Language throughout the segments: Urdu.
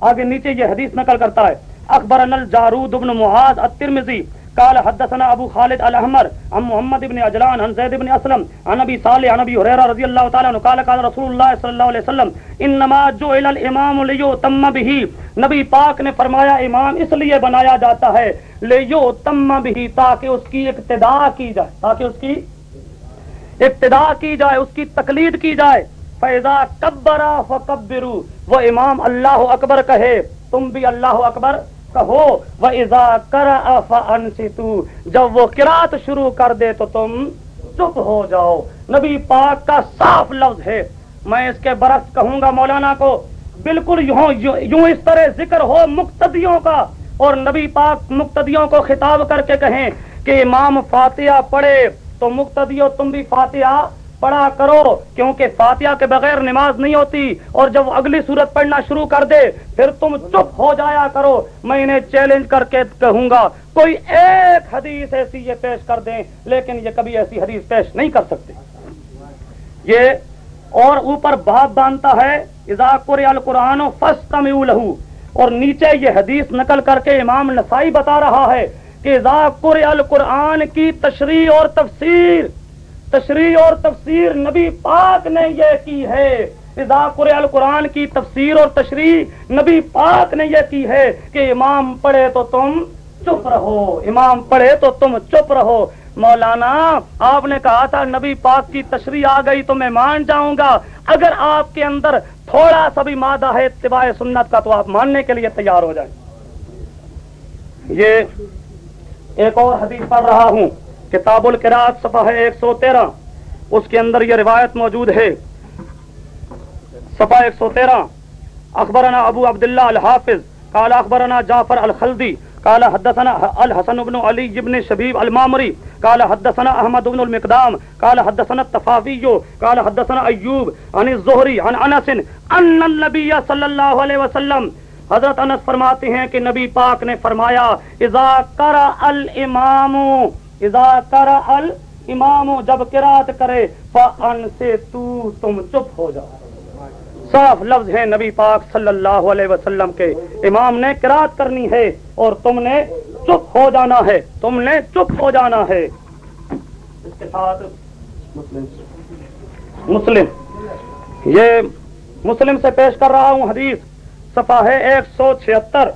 آگے نیچے یہ حدیث نقل کرتا ہے اکبر الجارود ابن معاذ الترمذی، قال حدثنا ابو خالد الاحمر عن محمد ابن اجلان عن زید ابن اسلم عن ابي صالح عن ابي هريره رضي الله تعالى عنه قال قال رسول الله صلى الله عليه وسلم، انما جعل الامام ليتم به۔ نبی پاک نے فرمایا، امام اس لیے بنایا جاتا ہے لیتم به تاکہ اس کی اقتدا کی جائے، تاکہ اس کی ابتدا کی جائے، اس کی تقلید کی جائے۔ فیضا کبرا فکبرو وہ امام اللہ اکبر کہے، تم بھی اللہ اکبر کہو وہ ازا کر جب وہ کراط شروع کر دے تو تم چپ ہو جاؤ۔ نبی پاک کا صاف لفظ ہے۔ میں اس کے برعکس کہوں گا مولانا کو، بالکل یوں یوں اس طرح ذکر ہو مقتدیوں کا۔ اور نبی پاک مقتدیوں کو خطاب کر کے کہیں کہ امام فاتحہ پڑھے تو مقتدیو تم بھی فاتحہ پڑھا کرو، کیونکہ فاتحہ کے بغیر نماز نہیں ہوتی۔ اور جب اگلی صورت پڑھنا شروع کر دے، پھر تم چپ ہو جایا کرو۔ میں انہیں چیلنج کر کے کہوں گا، کوئی ایک حدیث ایسی یہ پیش کر دیں، لیکن یہ کبھی ایسی حدیث پیش نہیں کر سکتے۔ یہ اور اوپر بات باندھتا ہے اضاقر القرآن و فسٹ لہو اور نیچے یہ حدیث نقل کر کے امام نسائی بتا رہا ہے کہ ذاکر القرآن کی تشریح اور تفسیر تشریح اور تفسیر نبی پاک نے یہ کی ہے۔ ذاکر القرآن کی تفسیر اور تشریح نبی پاک نے یہ کی ہے کہ امام پڑھے تو تم چپ رہو۔ امام پڑھے تو تم چپ رہو۔ مولانا، آپ نے کہا تھا نبی پاک کی تشریح آ گئی تو میں مان جاؤں گا۔ اگر آپ کے اندر تھوڑا سا بھی مادہ ہے اتباع سنت کا تو آپ ماننے کے لیے تیار ہو جائیں۔ یہ ایک اور حدیث پڑھ رہا ہوں۔ کتاب القراط صفحہ ایک سو تیرہ۔ اس کے اندر یہ روایت موجود ہے۔ صفحہ ایک سو تیرہ۔ اخبرنا ابو عبداللہ الحافظ، قال اخبرنا جعفر الخلدی، قال حدثنا الحسن بن علی بن شبیب المامری، قال حدثنا احمد بن المقدام، قال حدثنا التفافی قال حدثنا ایوب عن الزہری عن انس، ان النبی صلی اللہ علیہ وسلم۔ حضرت انس فرماتے ہیں کہ نبی پاک نے فرمایا، اذا کر المام اذا کر المام جب قرات کرے فان سے تو تم چپ ہو جاؤ۔ صاف لفظ ہیں نبی پاک صلی اللہ علیہ وسلم کے۔ امام نے قرات کرنی ہے اور تم نے چپ ہو جانا ہے۔ تم نے چپ ہو جانا ہے۔ اس کے ساتھ مسلم۔ یہ مسلم سے پیش کر رہا ہوں حدیث۔ سفا ہے ایک سو چھہتر۔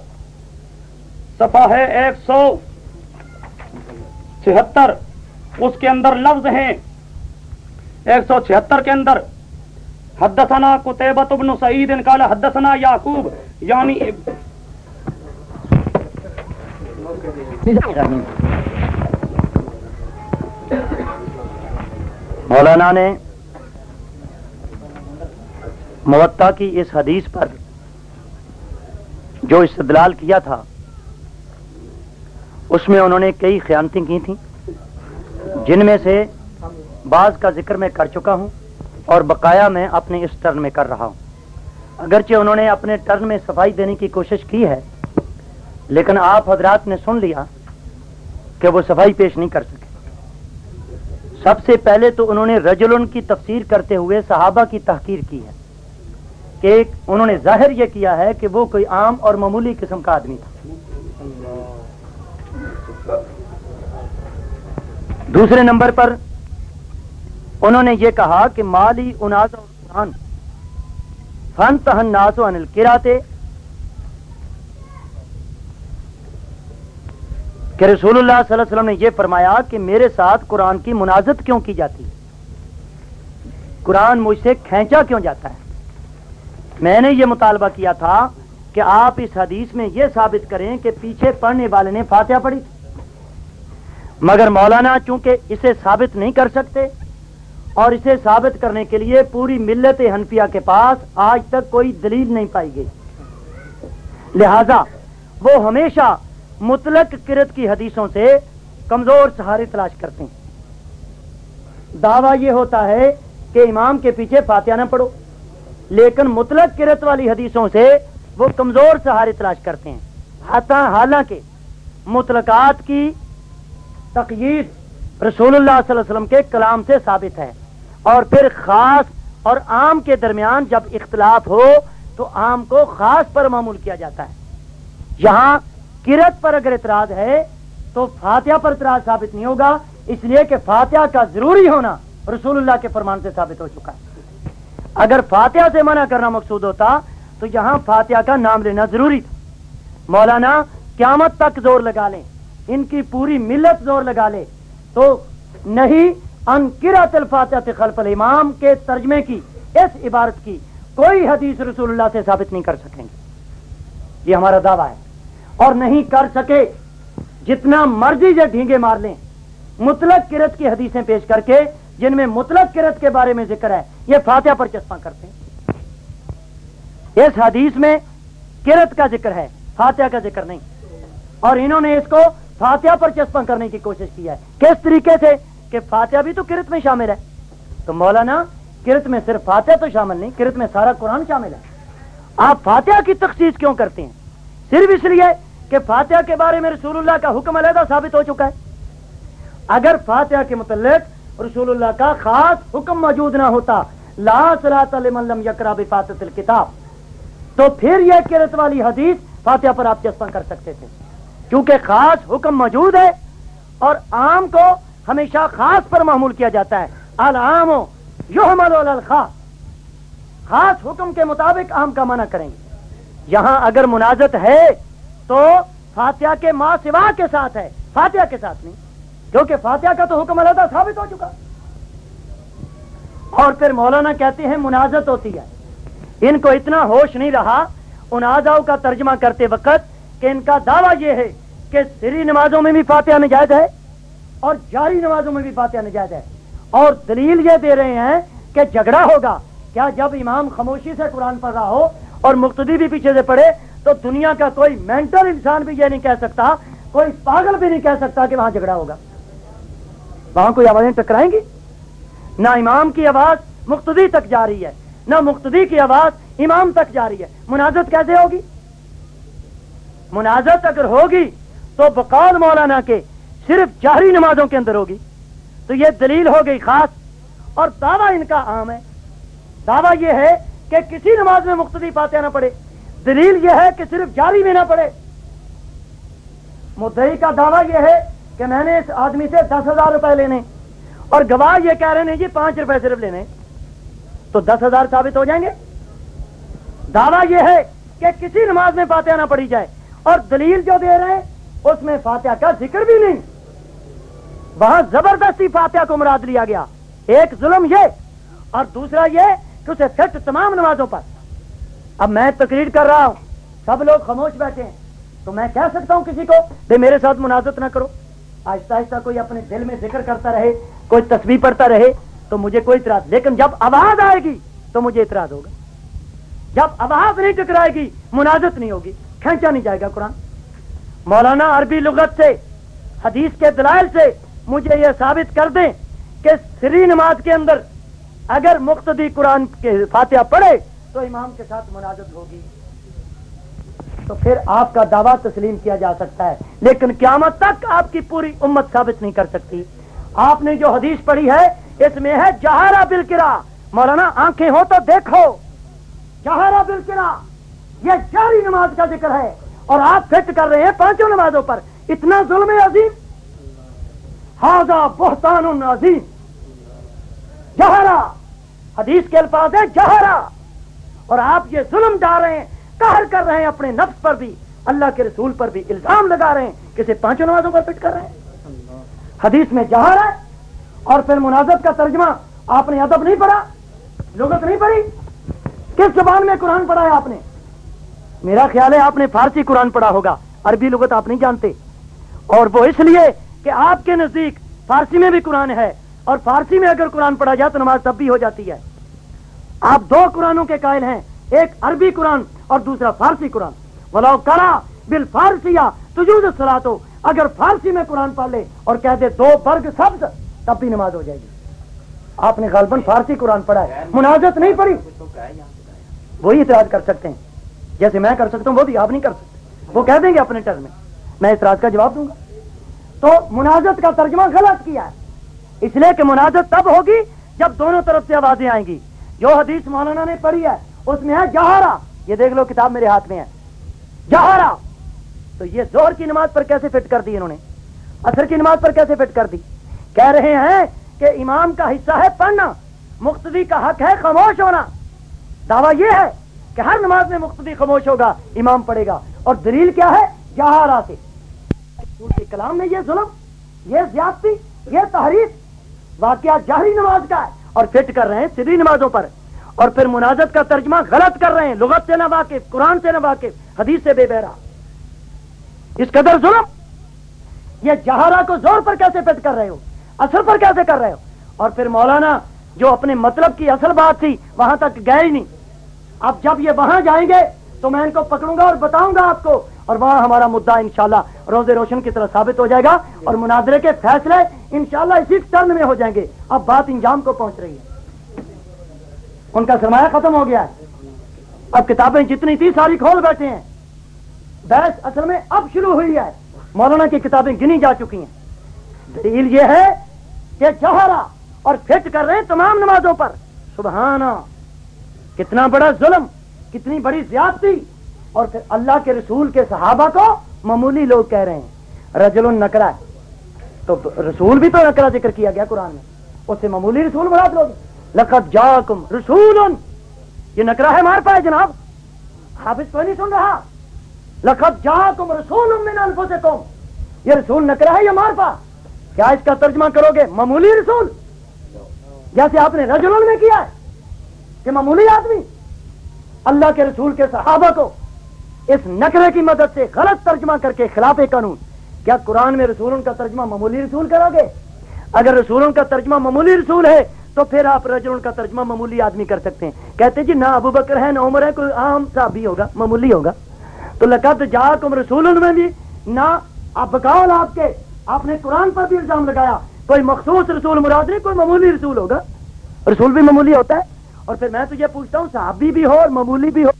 سفا ہے ایک سو چھہتر، اس کے اندر لفظ ہیں۔ ایک سو چھہتر کے اندر، حدثنا قطیبت ابن سعید قال حدثنا یعقوب یعنی مولانا نے موتا کی اس حدیث پر جو استدلال کیا تھا اس میں انہوں نے کئی خیانتیں کی تھیں، جن میں سے بعض کا ذکر میں کر چکا ہوں اور بقایا میں اپنے اس ٹرن میں کر رہا ہوں۔ اگرچہ انہوں نے اپنے ٹرن میں صفائی دینے کی کوشش کی ہے، لیکن آپ حضرات نے سن لیا کہ وہ صفائی پیش نہیں کر سکے۔ سب سے پہلے تو انہوں نے رجل کی تفسیر کرتے ہوئے صحابہ کی تحقیر کی ہے کہ انہوں نے ظاہر یہ کیا ہے کہ وہ کوئی عام اور معمولی قسم کا آدمی تھا۔ دوسرے نمبر پر انہوں نے یہ کہا کہ مالی اناز اور فن تہن ناز و انل کراتے، کہ رسول اللہ صلی اللہ علیہ وسلم نے یہ فرمایا کہ میرے ساتھ قرآن کی منازت کیوں کی جاتی؟ ہے قرآن مجھ سے کھینچا کیوں جاتا ہے؟ میں نے یہ مطالبہ کیا تھا کہ آپ اس حدیث میں یہ ثابت کریں کہ پیچھے پڑھنے والے نے فاتحہ پڑھی مگر مولانا چونکہ اسے ثابت نہیں کر سکتے اور اسے ثابت کرنے کے لیے پوری ملت حنفیہ کے پاس آج تک کوئی دلیل نہیں پائی گئی۔ لہذا وہ ہمیشہ مطلق کرت کی حدیثوں سے کمزور سہارے تلاش کرتے ہیں۔ دعویٰ یہ ہوتا ہے کہ امام کے پیچھے فاتحہ نہ پڑھو، لیکن مطلق کرت والی حدیثوں سے وہ کمزور سہارے تلاش کرتے ہیں۔ حالانکہ مطلقات کی تقید رسول اللہ صلی اللہ علیہ وسلم کے کلام سے ثابت ہے۔ اور پھر خاص اور عام کے درمیان جب اختلاف ہو تو عام کو خاص پر معمول کیا جاتا ہے۔ یہاں کرت پر اگر اعتراض ہے تو فاتحہ پر اعتراض ثابت نہیں ہوگا، اس لیے کہ فاتحہ کا ضروری ہونا رسول اللہ کے فرمان سے ثابت ہو چکا ہے۔ اگر فاتحہ سے منع کرنا مقصود ہوتا تو یہاں فاتحہ کا نام لینا ضروری تھا۔ مولانا قیامت تک زور لگا لیں۔ ان کی پوری ملت زور لگا لے تو نہیں انکرت الفاتحہ خلف الامام کے ترجمے کی، اس عبارت کی کوئی حدیث رسول اللہ سے ثابت نہیں کر سکیں گے۔ یہ ہمارا دعویٰ ہے۔ اور نہیں کر سکے جتنا مرضی جو ڈھینگے مار لیں۔ مطلق کرت کی حدیثیں پیش کر کے، جن میں مطلق کرت کے بارے میں ذکر ہے، یہ فاتحہ پر چسپاں کرتے ہیں۔ اس حدیث میں کرت کا ذکر ہے، فاتحہ کا ذکر نہیں۔ اور انہوں نے اس کو فاتحہ پر چسپاں کرنے کی کوشش کی ہے۔ کس طریقے سے؟ کہ فاتحہ بھی تو کرت میں شامل ہے۔ تو مولانا، کرت میں صرف فاتحہ تو شامل نہیں، کرت میں سارا قرآن شامل ہے۔ آپ فاتحہ کی تخصیص کیوں کرتے ہیں؟ صرف اس لیے کہ فاتحہ کے بارے میں رسول اللہ کا حکم علیحدہ ثابت ہو چکا ہے۔ اگر فاتحہ کے متعلق رسول اللہ کا خاص حکم موجود نہ ہوتا، لا لم یکرا بفاتت الکتاب، تو پھر یہ کرت والی حدیث فاتحہ پر آپ چسپاں کر سکتے تھے۔ کیونکہ خاص حکم موجود ہے اور عام کو ہمیشہ خاص پر معمول کیا جاتا ہے۔ العام الخاص۔ خاص حکم کے مطابق عام کا منع کریں گے۔ یہاں اگر منازت ہے تو فاتحہ کے ماں سوا کے ساتھ ہے۔ فاتحہ کے ساتھ نہیں، کیونکہ فاتحہ کا تو حکم علیحدہ ثابت ہو چکا۔ اور پھر مولانا کہتے ہیں منازت ہوتی ہے۔ ان کو اتنا ہوش نہیں رہا ان آزاؤں کا ترجمہ کرتے وقت کہ ان کا دعویٰ یہ ہے کہ سری نمازوں میں بھی فاتحہ نجائز ہے اور جاری نمازوں میں بھی فاتحہ نجائز ہے۔ اور دلیل یہ دے رہے ہیں کہ جھگڑا ہوگا۔ کیا جب امام خاموشی سے قرآن پڑھ رہا ہو اور مقتدی بھی پیچھے سے پڑھے تو دنیا کا کوئی مینٹل انسان بھی یہ نہیں کہہ سکتا، کوئی پاگل بھی نہیں کہہ سکتا کہ وہاں جھگڑا ہوگا۔ وہاں کوئی آوازیں ٹکرائیں گی؟ نہ امام کی آواز مقتدی تک جا رہی ہے، نہ مقتدی کی آواز امام تک جا رہی ہے۔ منازت کیسے ہوگی؟ منازت اگر ہوگی تو بقول مولانا کے صرف جہری نمازوں کے اندر ہوگی۔ تو یہ دلیل ہو گئی خاص اور دعویٰ ان کا عام ہے۔ دعویٰ یہ ہے کہ کسی نماز میں مقتدی فاتحہ نہ پڑے دلیل یہ ہے کہ صرف جاری میں نہ پڑے مدعی کا دعویٰ یہ ہے کہ میں نے اس آدمی سے دس ہزار روپے لینے۔ اور گواہ یہ کہہ رہے ہیں یہ پانچ روپے صرف لینے۔ تو دس ہزار ثابت ہو جائیں گے۔ دعویٰ یہ ہے کہ کسی نماز میں فاتحہ نہ پڑی جائے۔ اور دلیل جو دے رہے ہیں اس میں فاتحہ کا ذکر بھی نہیں۔ وہاں زبردستی فاتحہ کو مراد لیا گیا۔ ایک ظلم یہ، اور دوسرا یہ کہ اسے سٹ تمام نمازوں پر۔ اب میں تقریر کر رہا ہوں۔ سب لوگ خاموش بیٹھے ہیں۔ تو میں کہہ سکتا ہوں کسی کو کہ میرے ساتھ منازت نہ کرو۔ آہستہ آہستہ کوئی اپنے دل میں ذکر کرتا رہے، کوئی تصویر پڑھتا رہے، تو مجھے کوئی اعتراض۔ لیکن جب آواز آئے گی، تو مجھے اعتراض ہوگا۔ جب آواز نہیں ٹکرائے گی منازت نہیں ہوگی۔ کھینچا نہیں جائے گا قرآن۔ مولانا عربی لغت سے، حدیث کے دلائل سے مجھے یہ ثابت کر دیں کہ سری نماز کے اندر اگر مقتدی قرآن کے فاتحہ پڑھے تو امام کے ساتھ منازت ہوگی۔ تو پھر آپ کا دعویٰ تسلیم کیا جا سکتا ہے۔ لیکن قیامت تک آپ کی پوری امت ثابت نہیں کر سکتی۔ آپ نے جو حدیث پڑھی ہے، اس میں ہے جہارا بلکرا مولانا آنکھیں ہو تو دیکھو۔ جہارا بلکرا یہ جاری نماز کا ذکر ہے۔ اور آپ فٹ کر رہے ہیں پانچوں نمازوں پر۔ اتنا ظلم عظیم۔ ہاضا بہتان عظیم۔ جہرا۔ حدیث کے الفاظ ہے جہرا۔ اور آپ یہ ظلم ڈال رہے ہیں کہر کر رہے ہیں اپنے نفس پر بھی۔ اللہ کے رسول پر بھی الزام لگا رہے ہیں کسی پانچوں نمازوں پر فٹ کر رہے ہیں۔ حدیث میں جہر ہے۔ اور پھر مناظر کا ترجمہ، آپ نے ادب نہیں پڑھا، لغت نہیں پڑھی۔ کس زبان میں قرآن پڑھا ہے آپ نے؟ میرا خیال ہے آپ نے فارسی قرآن پڑھا ہوگا، عربی لغت آپ نہیں جانتے۔ اور وہ اس لیے کہ آپ کے نزدیک فارسی میں بھی قرآن ہے، اور فارسی میں اگر قرآن پڑھا جائے تو نماز تب بھی ہو جاتی ہے۔ آپ دو قرآنوں کے قائل ہیں، ایک عربی قرآن اور دوسرا فارسی قرآن۔ بلاؤ کرا بل فارسی سلا تو اگر فارسی میں قرآن پڑھ لے اور کہہ دے دو برگ سبز، تب بھی نماز ہو جائے گی۔ آپ نے غالباً فارسی قرآن پڑھا ہے۔ منازت نہیں پڑھی؟ وہی اعتراض کر سکتے ہیں۔ جیسے میں کر سکتا ہوں، وہ بھی آپ نہیں کر سکتے۔ وہ کہہ دیں گے اپنے ٹرم میں میں اعتراض کا جواب دوں گا۔ تو منازت کا ترجمہ غلط کیا ہے۔ اس لیے کہ منازت تب ہوگی جب دونوں طرف سے آوازیں آئیں گی۔ جو حدیث مولانا نے پڑھی ہے، اس میں ہے جہارا۔ یہ دیکھ لو، کتاب میرے ہاتھ میں ہے۔ جہارا! تو یہ زہر کی نماز پر کیسے فٹ کر دی انہوں نے؟ اثر کی نماز پر کیسے فٹ کر دی؟ کہہ رہے ہیں کہ امام کا حصہ ہے پڑھنا، مقتدی کا حق ہے خاموش ہونا۔ دعویٰ یہ ہے کہ ہر نماز میں مقتدی خاموش ہوگا، امام پڑھے گا۔ اور دلیل کیا ہے؟ جہارا سے کے کلام میں یہ ظلم، یہ زیادتی، یہ تحریر واقعہ جہری نماز کا ہے۔ اور فٹ کر رہے ہیں سیدھی نمازوں پر۔ اور پھر مناظت کا ترجمہ غلط کر رہے ہیں۔ لغت سے نہ واقف، قرآن سے نہ واقف، حدیث سے بے بہرا۔ اس قدر ظلم، یہ جہارا کو زور پر کیسے فٹ کر رہے ہو؟ اثر پر کیسے کر رہے ہو؟ اور پھر مولانا جو اپنے مطلب کی اصل بات تھی، وہاں تک گئے ہی نہیں۔ اب جب یہ وہاں جائیں گے تو میں ان کو پکڑوں گا اور بتاؤں گا آپ کو۔ اور وہاں ہمارا مدعا انشاءاللہ روز روشن کی طرح ثابت ہو جائے گا اور مناظرے کے فیصلے انشاءاللہ اسی ٹرن میں ہو جائیں گے۔ اب بات انجام کو پہنچ رہی ہے۔ ان کا سرمایہ ختم ہو گیا ہے۔ اب کتابیں جتنی تھی ساری کھول بیٹھے ہیں۔ بحث اصل میں اب شروع ہوئی ہے۔ مولانا کی کتابیں گنی جا چکی ہیں۔ دلیل یہ ہے کہ جوہرا اور فٹ کر رہے ہیں تمام نمازوں پر۔ سبحانہ کتنا بڑا ظلم، کتنی بڑی زیادتی، اور پھر اللہ کے رسول کے صحابہ کو معمولی لوگ کہہ رہے ہیں، رجل نکرا ہے۔ تو رسول بھی تو نکرا ذکر کیا گیا قرآن میں۔ اس سے معمولی رسول مراد لوگ لقد جاکم رسول یہ نکرا ہے مار پائے جناب۔ حافظ کوئی نہیں سن رہا۔ لقد جاکم رسول من انفسکم۔ یہ رسول نکرا ہے یا مار پا؟ کیا اس کا ترجمہ کرو گے؟ معمولی رسول۔ جیسے آپ نے رجل میں کیا ہے۔ کہ معمولی آدمی اللہ کے رسول کے صحابہ کو اس نکرے کی مدد سے غلط ترجمہ کر کے خلاف قانون، کیا قرآن میں رسولوں کا ترجمہ معمولی رسول کرو گے؟ اگر رسولوں کا ترجمہ معمولی رسول ہے، تو پھر آپ رجل کا ترجمہ معمولی آدمی کر سکتے ہیں۔ کہتے جی نہ ابو بکر ہے، نہ عمر ہے، کوئی عام سا بھی ہوگا، معمولی ہوگا۔ تو لقد جا تم رسول میں بھی، نہ آپ بکاؤ آپ کے، آپ نے قرآن پر بھی الزام لگایا۔ کوئی مخصوص رسول مراد نہیں، کوئی معمولی رسول ہوگا۔ رسول بھی معمولی ہوتا ہے۔ اور پھر میں تجھے پوچھتا ہوں، صحابی بھی ہو اور معمولی بھی ہو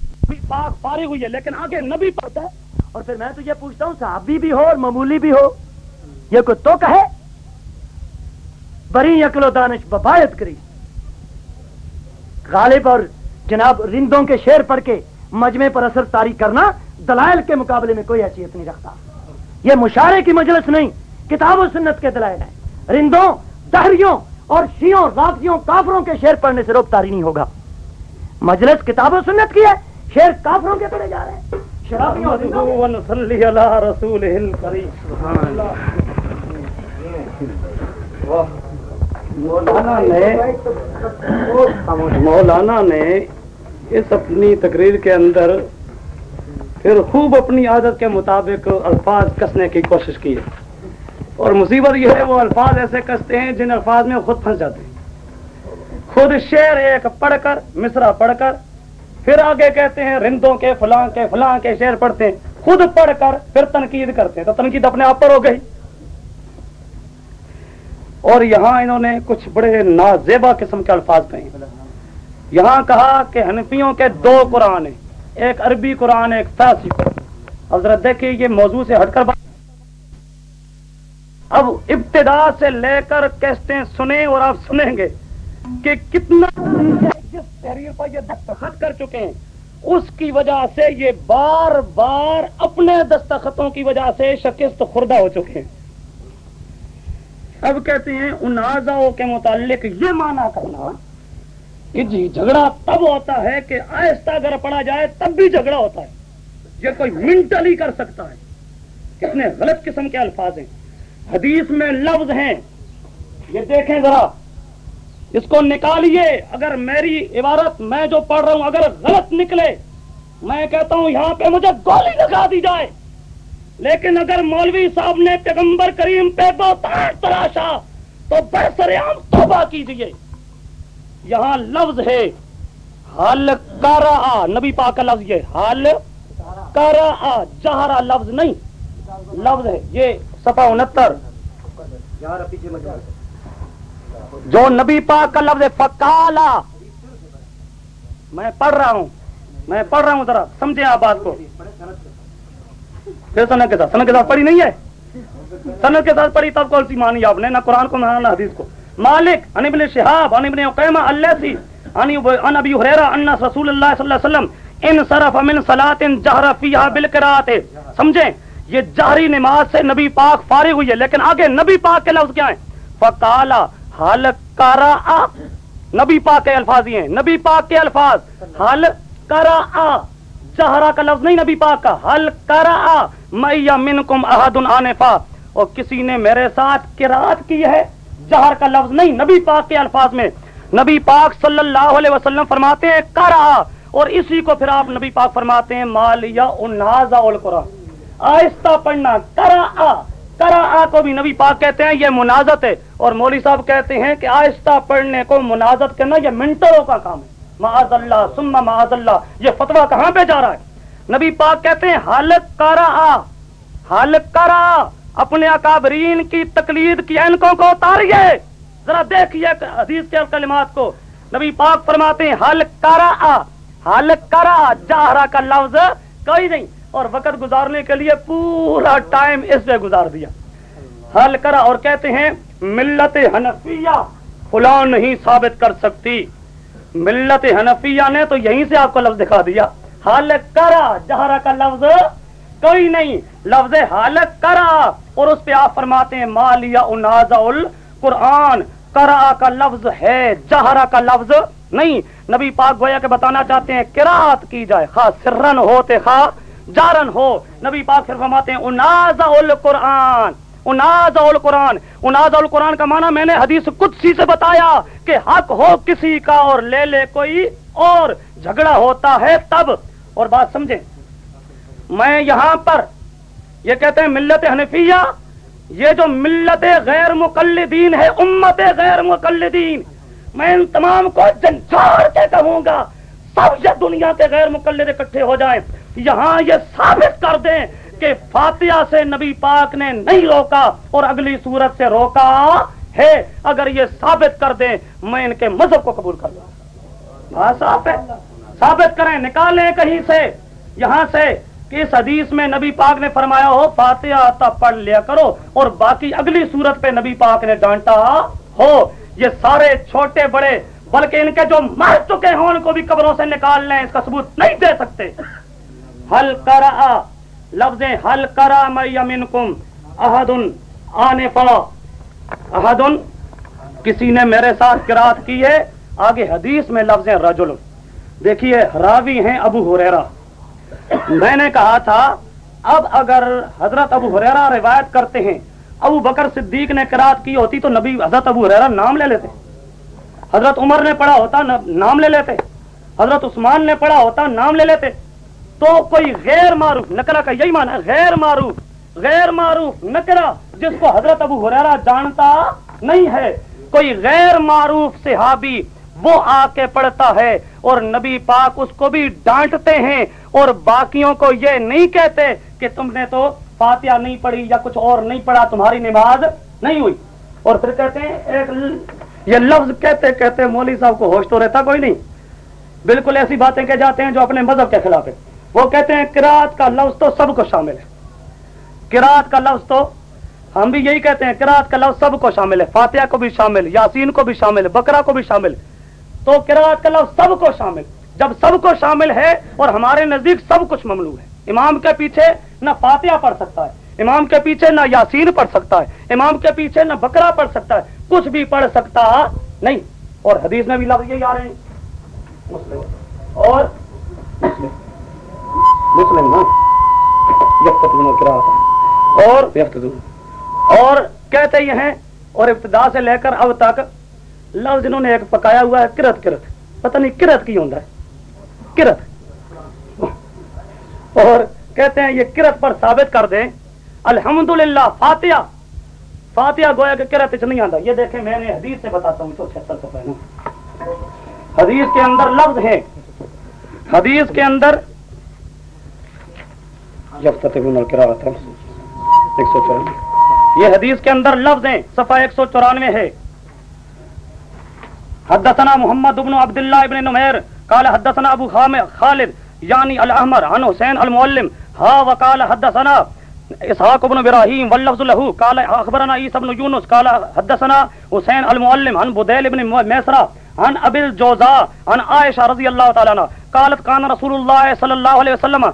پاک فارغ ہوئی ہے، لیکن آگے نبی پڑھتا ہے۔ اور پھر میں تجھے پوچھتا ہوں، صحابی بھی ہو اور معمولی بھی ہو، یہ کوئی تو کہے؟ بری عقل و دانش ببایت کری۔ غالب اور جناب رندوں کے شیر پڑھ کے مجمے پر اثر تاری کرنا دلائل کے مقابلے میں کوئی حیثیت نہیں رکھتا۔ یہ مشارے کی مجلس نہیں، کتاب و سنت کے دلائل ہیں۔ رندوں، دہریوں اور شیوں رافیوں کافروں کے شیر پڑھنے سے روک تاری نہیں ہوگا۔ مجلس کتاب و سنت کی ہے شیر کافروں کے پڑے جا رہے ہیں۔ مولانا نے اس اپنی تقریر کے اندر پھر خوب اپنی عادت کے مطابق الفاظ کسنے کی کوشش کی ہے۔ اور مصیبت یہ ہے وہ الفاظ ایسے کستے ہیں جن الفاظ میں خود پھنس جاتے ہیں۔ خود شعر ایک پڑھ کر مصرا پڑھ کر، پھر آگے کہتے ہیں رندوں کے، فلاں کے فلاں کے شعر پڑھتے ہیں۔ خود پڑھ کر پھر تنقید کرتے ہیں۔ تو تنقید اپنے آپ پر ہو گئی۔ اور یہاں انہوں نے کچھ بڑے نازیبا قسم کے الفاظ کہے یہاں کہا کہ حنفیوں کے دو قرآن ہیں۔ ایک عربی قرآن، ایک فارسی قرآن۔ حضرت دیکھیے یہ موضوع سے ہٹ کر بات اب ابتدا سے لے کر کہتے ہیں سنیں اور آپ سنیں گے کہ کتنا جس تحریر پر یہ دستخط کر چکے ہیں، اس کی وجہ سے یہ بار بار اپنے دستخطوں کی وجہ سے شکست خوردہ ہو چکے ہیں۔ اب کہتے ہیں ان آزاؤں کے متعلق یہ مانا کرنا، کہ جی جھگڑا تب ہوتا ہے کہ آہستہ اگر پڑا جائے تب بھی جھگڑا ہوتا ہے۔ یہ کوئی منٹلی کر سکتا ہے۔ کتنے غلط قسم کے الفاظ ہیں۔ حدیث میں لفظ ہیں۔ یہ دیکھیں ذرا۔ اس کو نکالیے۔ اگر میری عبارت میں جو پڑھ رہا ہوں اگر غلط نکلے، میں کہتا ہوں یہاں پہ مجھے گولی لگا دی جائے۔ لیکن اگر مولوی صاحب نے پیغمبر کریم پہ دو تراشا تو برسر عام توبہ کیجیے یہاں لفظ ہے، حل کرا۔ نبی پاک کا لفظ یہ حل کرا۔ جہرا لفظ نہیں، لفظ ہے۔ یہ سفا انہتر۔ جو نبی پاک کا لفظ فکالا میں پڑھ رہا ہوں۔ میں پڑھ رہا ہوں ذرا سمجھے آپ بات کو۔ پھر سنت کے ساتھ، سنت کے ساتھ پڑھی نہیں ہے؟ سنت کے ساتھ پڑھی تب کون سی مانی آپ نے؟ نہ قرآن کو، نہ حدیث کو۔ مالک ان ابن شہاب ان ابن قیمہ اللہ سی ان ابی حریرہ ان رسول اللہ صلی اللہ علیہ وسلم، ان صرف من صلاۃ جہر فیہا بالقرات سمجھیں؟ یہ جہری نماز سے نبی پاک فارغ ہوئی ہے، لیکن آگے نبی پاک کے لفظ کیا ہیں؟ فقالا حل کرا نبی پاک کے الفاظ یہ ہیں، نبی پاک کے الفاظ حل کرا جہرا کا لفظ نہیں نبی پاک کا حل کرا میں منکم احد آنفا۔ اور کسی نے میرے ساتھ قرات کی ہے؟ جہر کا لفظ نہیں نبی پاک کے الفاظ میں۔ نبی پاک صلی اللہ علیہ وسلم فرماتے ہیں کرا اور اسی کو پھر آپ نبی پاک فرماتے ہیں مالیا انازا القرآن۔ آہستہ پڑھنا کرا آ کرا آ کو بھی نبی پاک کہتے ہیں، یہ منازت ہے۔ اور مولوی صاحب کہتے ہیں کہ آہستہ پڑھنے کو منازت کرنا یہ منٹروں کا کام ہے۔ معاذ اللہ سما معاذ اللہ، یہ فتوا کہاں پہ جا رہا ہے؟ نبی پاک کہتے ہیں حل کرا حل کرا اپنے اکابرین کی تقلید کی اینکوں کو اتاریے۔ ذرا دیکھیے حدیث کے کلمات کو۔ نبی پاک فرماتے ہیں حل کرا حل کرا جاہرا کا لفظ کوئی نہیں۔ اور وقت گزارنے کے لیے پورا ٹائم اس پہ گزار دیا۔ حل کرا اور کہتے ہیں، ملت حنفیہ فلاں نہیں ثابت کر سکتی۔ ملت حنفیہ نے تو یہیں سے آپ کو لفظ دکھا دیا۔ حل کرا، جہرا کا لفظ کوئی نہیں۔ لفظ حل کرا اور اس پہ آپ فرماتے ہیں مالیا انازا القرآن۔ کرا کا لفظ ہے، جہرا کا لفظ نہیں۔ نبی پاک گویا کے بتانا چاہتے ہیں کراط کی جائے، خاص سرن ہوتے خواہ جارن ہو۔ نبی پاک فرماتے ہیں انازا القرآن انازا القرآن۔ انازا القرآن کا معنی میں نے حدیث قدسی سے بتایا کہ حق ہو کسی کا اور لے لے کوئی اور۔ جھگڑا ہوتا ہے تب۔ اور بات سمجھیں، میں یہاں پر یہ کہتے ہیں ملت حنفیہ، یہ جو ملت غیر مقلدین ہے، امت غیر مقلدین، میں ان تمام کو جنجھاڑ کے کہوں گا۔ سب یہ دنیا کے غیر مقلد اکٹھے ہو جائیں۔ یہاں یہ ثابت کر دیں کہ فاتحہ سے نبی پاک نے نہیں روکا اور اگلی صورت سے روکا ہے۔ اگر یہ ثابت کر دیں، میں ان کے مذہب کو قبول کر لوں ہاں صاف ہے۔ ثابت کریں، نکالیں کہیں سے۔ یہاں سے کہ اس حدیث میں نبی پاک نے فرمایا ہو، فاتحہ آتا پڑھ لیا کرو اور باقی اگلی صورت پہ نبی پاک نے ڈانٹا ہو۔ یہ سارے چھوٹے بڑے بلکہ ان کے جو مر چکے ہوں ان کو بھی قبروں سے نکال لیں، اس کا ثبوت نہیں دے سکتے۔ حل کرا لفظ حل کرا میں کم احدن آنے پڑا احدن کسی نے میرے ساتھ کراط کی ہے۔ آگے حدیث میں لفظ رجل۔ دیکھیے، راوی ہیں ابو ہریرا میں نے کہا تھا، اب اگر حضرت ابو ہریرا روایت کرتے ہیں، ابو بکر صدیق نے کراط کی ہوتی تو نبی حضرت ابو ہریرا نام لے لیتے۔ حضرت عمر نے پڑھا ہوتا نام لے لیتے۔ حضرت عثمان نے پڑھا ہوتا نام لے لیتے۔ تو کوئی غیر معروف نکرا کا یہی مانا غیر معروف غیر معروف نکرا جس کو حضرت ابو حریرا جانتا نہیں ہے۔ کوئی غیر معروف صحابی وہ آ کے پڑھتا ہے اور نبی پاک اس کو بھی ڈانٹتے ہیں اور باقیوں کو یہ نہیں کہتے کہ تم نے تو فاتحہ نہیں پڑھی یا کچھ اور نہیں پڑھا، تمہاری نماز نہیں ہوئی۔ اور پھر کہتے ہیں، ایک یہ لفظ کہتے کہتے مولوی صاحب کو ہوش تو رہتا کوئی نہیں۔ بالکل ایسی باتیں کہ جاتے ہیں جو اپنے مذہب کے خلاف ہے وہ کہتے ہیں کراط کا لفظ تو سب کو شامل ہے۔ کراط کا لفظ تو ہم بھی یہی کہتے ہیں کراط کا لفظ سب کو شامل ہے۔ فاتحہ کو بھی شامل، یاسین کو بھی شامل بکرا کو بھی شامل۔ تو کراط کا لفظ سب کو شامل۔ جب سب کو شامل ہے اور ہمارے نزدیک سب کچھ مملو ہے۔ امام کے پیچھے نہ فاتحہ پڑھ سکتا ہے، امام کے پیچھے نہ یاسین پڑھ سکتا ہے، امام کے پیچھے نہ بکرا پڑھ سکتا ہے۔ کچھ بھی پڑھ سکتا نہیں۔ اور حدیث میں بھی لفظ یہی آ رہے ہیں۔ اور مسلم اور اور کہتے یہ ہیں اور ابتدا سے لے کر اب تک لفظ انہوں نے ایک پکایا ہوا ہے کرت کرت۔ پتہ نہیں کرت کی ہوتا ہے۔ کرت۔ اور کہتے ہیں یہ کرت پر ثابت کر دیں۔ الحمدللہ فاتحہ۔ فاتحہ گویا کہ کرت نہیں آتا یہ دیکھیں میں نے حدیث سے بتاتا ہوں، سو چھتر سے پہلے حدیث کے اندر لفظ ہے حدیث کے اندر یہ حدیث کے اندر لفظ ہیں۔ صفحہ ایک سو چورانوے ہے۔ حدثنا محمد ابن عبداللہ ابن نمیر۔ قال حدثنا ابو خالد یعنی الاحمر، عن حسین المعلم۔ ہا وقال حدثنا اسحاق ابن ابراہیم واللفظ له. قال اخبرنا عیسی ابن یونس قال، حدثنا حسین المعلم عن بدیل ابن میسرہ عن ابی الجوزاء عن عائشہ رضی اللہ تعالی عنہ قالت کان رسول اللہ صلی اللہ علیہ وسلم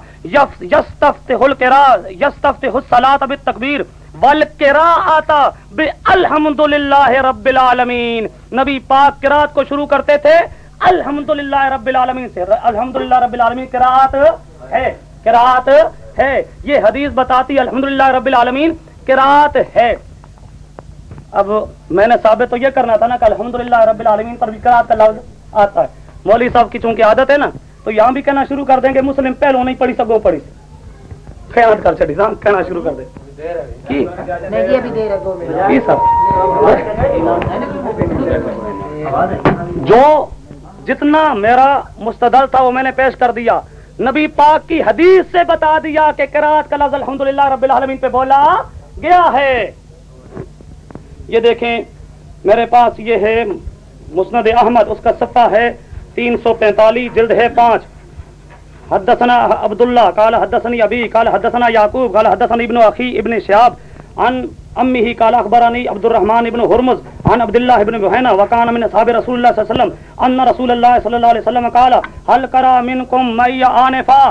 یستفتح القراء یستفتح الصلاۃ بالتکبیر والقراءۃ بالحمد للہ رب العالمین نبی پاک قرات کو شروع کرتے تھے، الحمد للہ رب العالمین سے. الحمد للہ رب العالمین قرات ہے قرات ہے۔ یہ حدیث بتاتی الحمد للہ رب العالمین قرات ہے۔ اب میں نے ثابت تو یہ کرنا تھا نا کہ الحمد للہ رب العالمین پر بھی قرات کا لفظ آتا ہے۔ مولوی صاحب کی چونکہ عادت ہے نا تو یہاں بھی کہنا شروع کر دیں گے مسلم پہلو نہیں پڑھی سگو پڑھی۔ خیال کر چڑی ہاں کہنا شروع کر کی؟ سب جو جتنا میرا مستدل تھا وہ میں نے پیش کر دیا۔ نبی پاک کی حدیث سے بتا دیا کہ کراط کا لفظ الحمد رب العالمین پہ بولا گیا ہے۔ یہ دیکھیں، میرے پاس یہ ہے، مسند احمد، اس کا صفحہ ہے تین سو پینتالیس، جلد ہے پانچ۔ حدثنا عبداللہ، قال حدثنی ابی، قال حدثنا یعقوب، قال حدثنی ابن اخی، ابن شہاب۔ عن امه قال اخبرني عبد الرحمن ابن هرمز عن عبد الله ابن بحينا وكان من اصحاب رسول الله صلى الله عليه وسلم ان رسول الله صلى الله عليه وسلم قال، هل قرا منكم مي انفا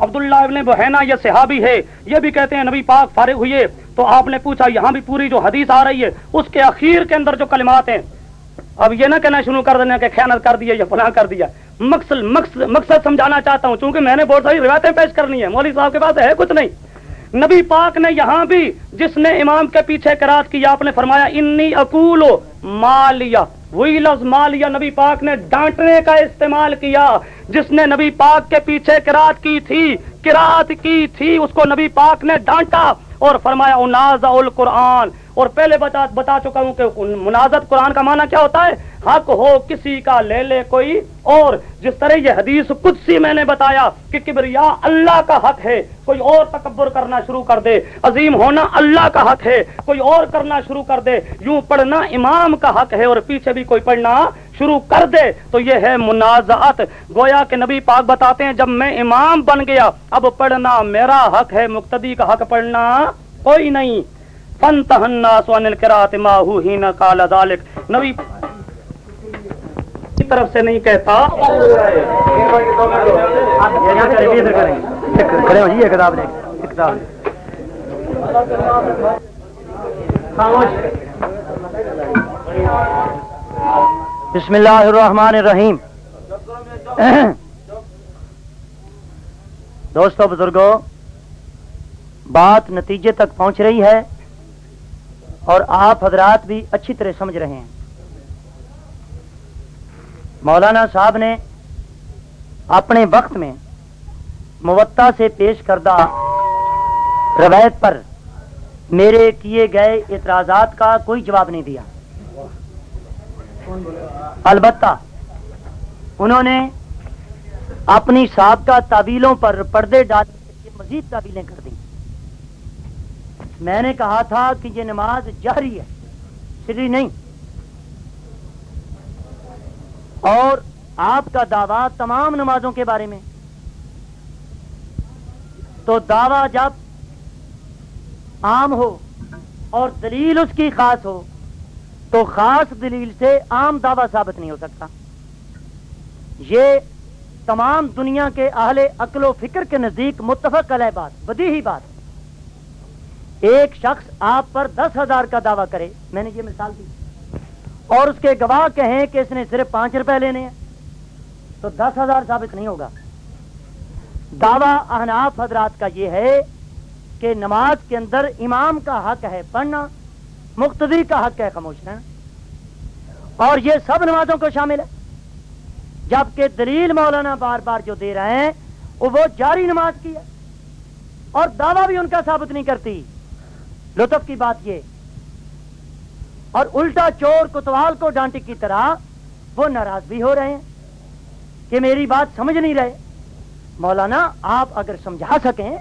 عبداللہ ابن بحینا یہ صحابی ہے، یہ بھی کہتے ہیں نبی پاک فارغ ہوئے، تو آپ نے پوچھا، یہاں بھی پوری جو حدیث آ رہی ہے، اس کے اخیر کے اندر جو کلمات ہیں، اب یہ نہ کہنا شروع کر دینا کہ خیانت کر دیا یا فلاں کر دیا۔ مقصد مقصد مقصد سمجھانا چاہتا ہوں، چونکہ میں نے بہت ساری روایتیں پیش کرنی ہے مولوی صاحب کے پاس ہے کچھ نہیں۔ نبی پاک نے یہاں بھی جس نے امام کے پیچھے کرات کی آپ نے فرمایا، انی اکول مالیا وہی لفظ مالیا نبی پاک نے ڈانٹنے کا استعمال کیا، جس نے نبی پاک کے پیچھے کرات کی تھی کرات کی تھی، اس کو نبی پاک نے ڈانٹا اور فرمایا اناز القرآن. اور پہلے بتا بتا چکا ہوں کہ منازت قرآن کا معنی کیا ہوتا ہے؟ حق ہو کسی کا لے لے کوئی اور۔ جس طرح یہ حدیث کچھ سی میں نے بتایا کہ کبریا اللہ کا حق ہے، کوئی اور تکبر کرنا شروع کر دے۔ عظیم ہونا اللہ کا حق ہے، کوئی اور کرنا شروع کر دے۔ یوں پڑھنا امام کا حق ہے اور پیچھے بھی کوئی پڑھنا شروع کر دے۔ تو یہ ہے منازعت۔ گویا کہ نبی پاک بتاتے ہیں، جب میں امام بن گیا، اب پڑھنا میرا حق ہے، مقتدی کا حق پڑھنا کوئی نہیں۔ فن تہنا سوانل کرات ماہو ہی نہ کالا ذالک نبی کی طرف سے نہیں کہتا۔ کھڑے ہو جی کتاب لے کتاب بسم اللہ الرحمن الرحیم۔ دوستو بزرگوں بات نتیجے تک پہنچ رہی ہے۔ اور آپ حضرات بھی اچھی طرح سمجھ رہے ہیں۔ مولانا صاحب نے اپنے وقت میں موتا سے پیش کردہ روایت پر میرے کیے گئے اعتراضات کا کوئی جواب نہیں دیا۔ البتہ انہوں نے اپنی سابقہ تعویلوں پر پردے ڈالنے کے لیے مزید تعویلیں کر دی میں نے کہا تھا کہ یہ نماز جہری ہے، سری نہیں۔ اور آپ کا دعویٰ تمام نمازوں کے بارے میں۔ تو دعویٰ جب عام ہو اور دلیل اس کی خاص ہو، تو خاص دلیل سے عام دعویٰ ثابت نہیں ہو سکتا۔ یہ تمام دنیا کے اہل عقل و فکر کے نزدیک متفق علیہ بات بدی ہی بات۔ ایک شخص آپ پر دس ہزار کا دعویٰ کرے۔ میں نے یہ مثال دی۔ اور اس کے گواہ کہیں کہ اس نے صرف پانچ روپے لینے ہیں۔ تو دس ہزار ثابت نہیں ہوگا۔ دعویٰ احناف حضرات کا یہ ہے کہ نماز کے اندر امام کا حق ہے پڑھنا، مقتدی کا حق ہے خاموش رہنا۔ اور یہ سب نمازوں کو شامل ہے۔ جبکہ دلیل مولانا بار بار جو دے رہے ہیں، وہ جاری نماز کی ہے۔ اور دعویٰ بھی ان کا ثابت نہیں کرتی۔ لطف کی بات یہ۔ اور الٹا چور کتوال کو ڈانٹی کی طرح وہ ناراض بھی ہو رہے ہیں کہ میری بات سمجھ نہیں رہے۔ مولانا، آپ اگر سمجھا سکیں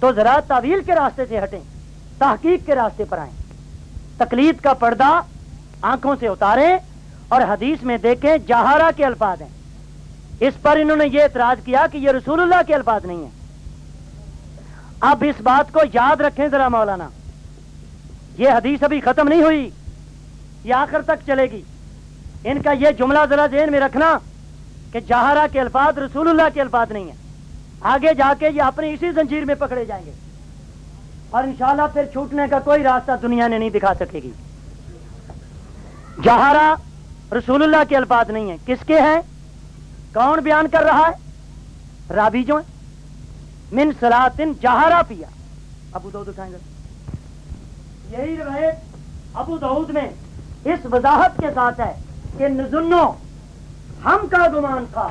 تو ذرا تعویل کے راستے سے ہٹیں، تحقیق کے راستے پر آئیں۔ تکلیف کا پردہ آنکھوں سے اتاریں اور حدیث میں دیکھیں جہارا کے الفاظ ہیں۔ اس پر انہوں نے یہ اعتراض کیا کہ یہ رسول اللہ کے الفاظ نہیں ہیں۔ اب اس بات کو یاد رکھیں ذرا مولانا۔ یہ حدیث ابھی ختم نہیں ہوئی، یہ آخر تک چلے گی۔ ان کا یہ جملہ ذرا ذہن میں رکھنا کہ جہارا کے الفاظ رسول اللہ کے الفاظ نہیں ہیں۔ آگے جا کے یہ اپنی اسی زنجیر میں پکڑے جائیں گے۔ اور انشاءاللہ پھر چھوٹنے کا کوئی راستہ دنیا نے نہیں دکھا سکے گی۔ جہارا رسول اللہ کے الفاظ نہیں ہیں۔ کس کے ہیں؟ کون بیان کر رہا ہے؟ رابی جو ہیں۔ من سلاطن جہارا پیا۔ ابو دعود اٹھائیں گے۔ یہی روایت ابو دعود میں اس وضاحت کے ساتھ ہے کہ نزنو ہم کا گمان تھا۔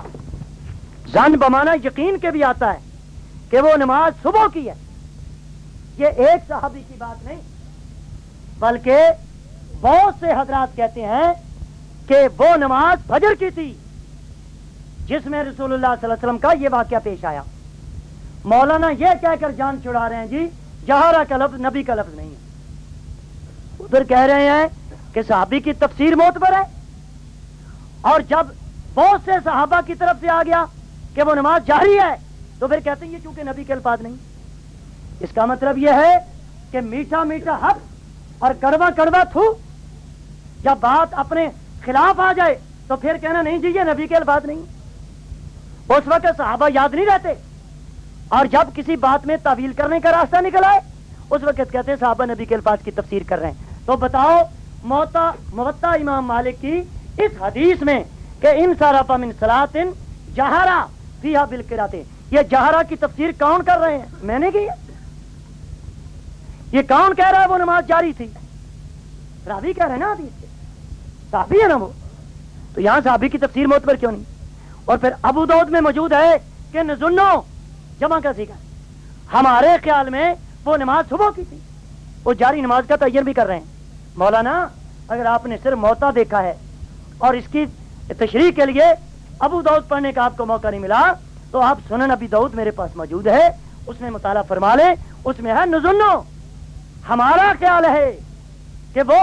زن بمانا یقین کے بھی آتا ہے کہ وہ نماز صبح کی ہے۔ یہ ایک صحابی کی بات نہیں، بلکہ بہت سے حضرات کہتے ہیں کہ وہ نماز فجر کی تھی، جس میں رسول اللہ صلی اللہ علیہ وسلم کا یہ واقعہ پیش آیا۔ مولانا یہ کہہ کر جان چھڑا رہے ہیں جی جہارا کا لفظ، نبی کا لفظ نہیں ہے۔ ادھر کہہ رہے ہیں کہ صحابی کی تفسیر موت پر ہے۔ اور جب بہت سے صحابہ کی طرف سے آ گیا کہ وہ نماز جاری ہے، تو پھر کہتے ہیں یہ چونکہ نبی کے الفاظ نہیں۔ اس کا مطلب یہ ہے کہ میٹھا میٹھا حق اور کڑوا کڑوا تھو۔ جب بات اپنے خلاف آ جائے، تو پھر کہنا نہیں جی یہ نبی کے الفاظ نہیں۔ اس وقت صحابہ یاد نہیں رہتے۔ اور جب کسی بات میں تعویل کرنے کا راستہ نکل آئے، اس وقت کہتے ہیں صحابہ نبی کے الفاظ کی تفسیر کر رہے ہیں۔ تو بتاؤ، موتا موتا امام مالک کی اس حدیث میں کہ ان سارا پمن سلاطن جہارا فیحا بل کراتے یہ جہارا کی تفسیر کون کر رہے ہیں؟ میں نے کی یہ کون کہہ رہا ہے وہ نماز جاری تھی؟ راوی کہہ رہے ہیں نا حدیث کے۔ صحابی ہے نا وہ۔ تو یہاں صحابی کی تفسیر موت پر کیوں نہیں؟ اور پھر ابو دود میں موجود ہے کہ نزنو جمع کا سیکھا ہمارے خیال میں وہ نماز صبح کی تھی۔ وہ جاری نماز کا تعین بھی کر رہے ہیں۔ مولانا، اگر آپ نے صرف موتا دیکھا ہے اور اس کی تشریح کے لیے ابو دعود پڑھنے کا آپ کو موقع نہیں ملا، تو آپ سنن ابی دعود میرے پاس موجود ہے۔ اس میں مطالعہ فرما لیں۔ اس میں ہے نزنو ہمارا خیال ہے کہ وہ